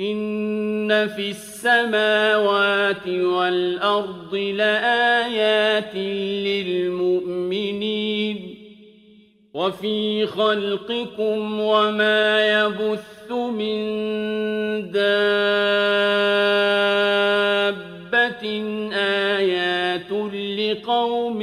إن في السماوات والأرض لآيات للمؤمنين وفي خلقكم وما يبث من دابة آيات لقوم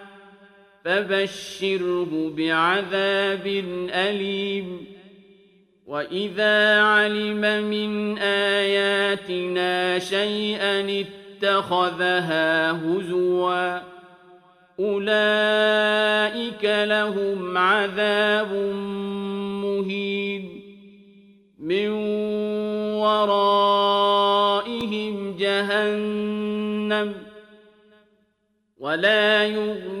فبشره بعذاب أليم. وإذا علم من آياتنا شيئا اتخذها هزوا أولئك لهم عذاب مهين. من ورائهم جهنم ولا يغني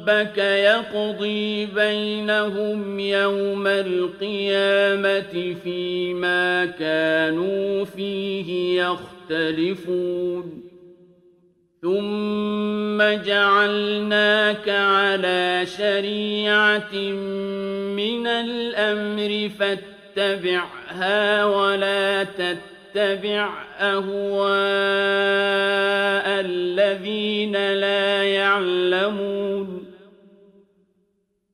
ربك يقضي بينهم يوم القيامة فيما كانوا فيه يختلفون ثم جعلناك على شريعة من الأمر فاتبعها ولا تتبع أهواء الذين لا يعلمون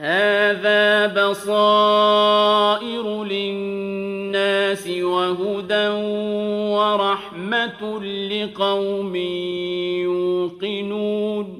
هذا بصائر للناس وهدى ورحمة لقوم يوقنون.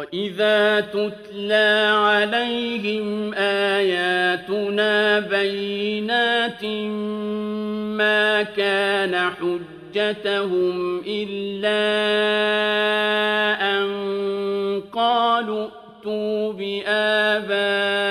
وإذا تتلى عليهم آياتنا بينات ما كان حجتهم إلا أن قالوا ائتوا بآبائنا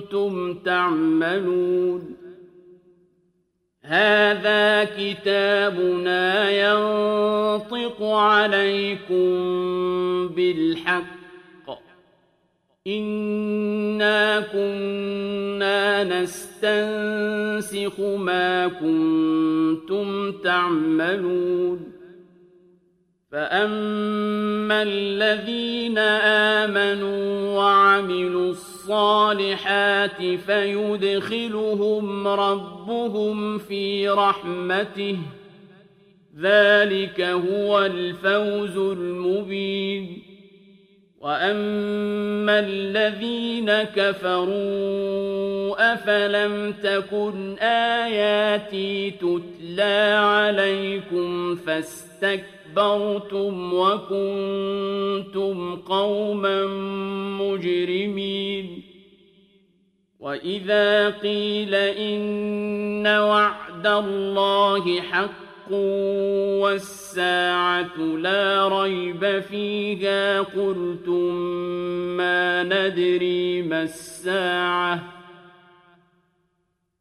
كنتم تعملون هذا كتابنا ينطق عليكم بالحق. إنا كنا نستنسخ ما كنتم تعملون. فأما الذين آمنوا وعملوا الصالحات فيدخلهم ربهم في رحمته. ذلك هو الفوز المبين. وأما الذين كفروا أفلم تكن آياتي تتلى عليكم فاستكبرتم وكنتم قوما مجرمين وإذا قيل إن وعد الله حق والساعة لا ريب فيها قلتم ما ندري ما الساعة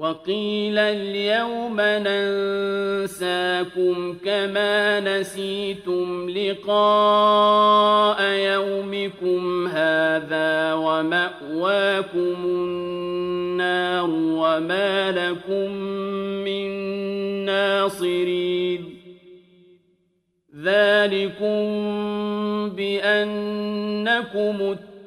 وقيل اليوم ننساكم كما نسيتم لقاء يومكم هذا ومأواكم النار وما لكم من ناصرين. ذلكم بأنكم